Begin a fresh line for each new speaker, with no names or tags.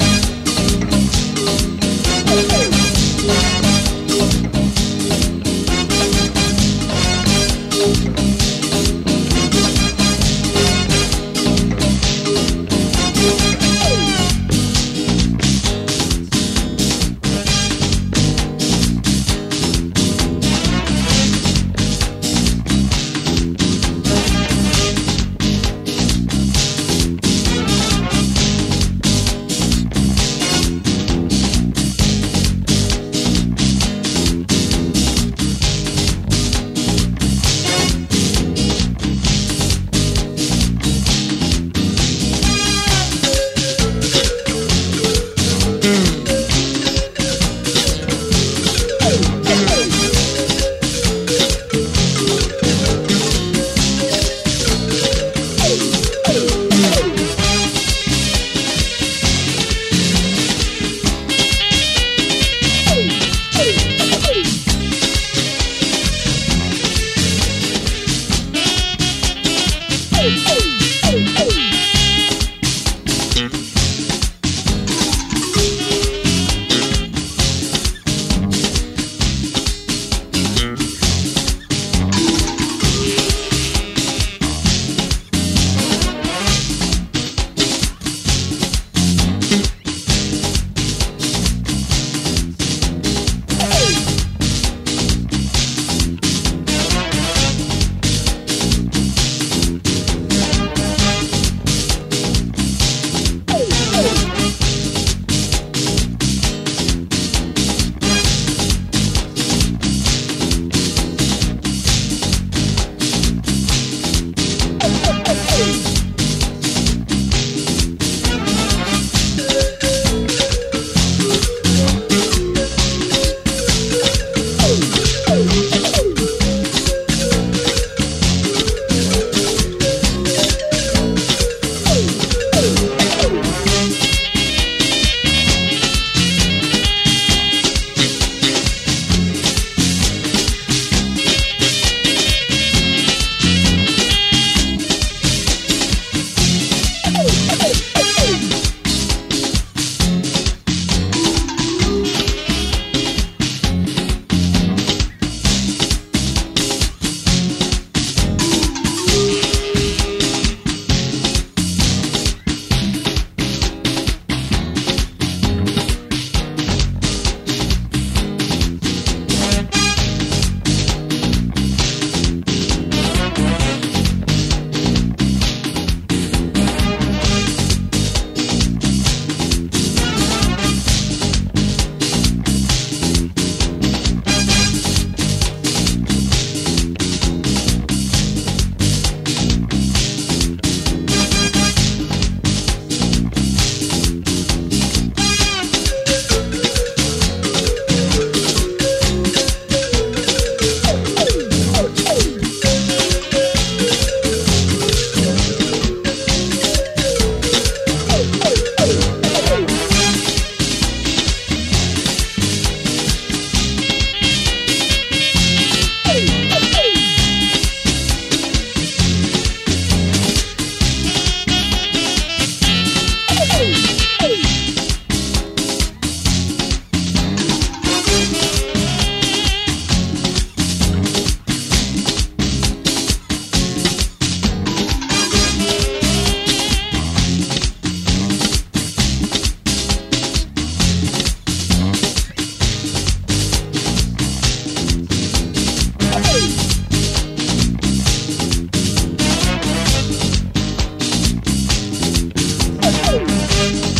え Thank you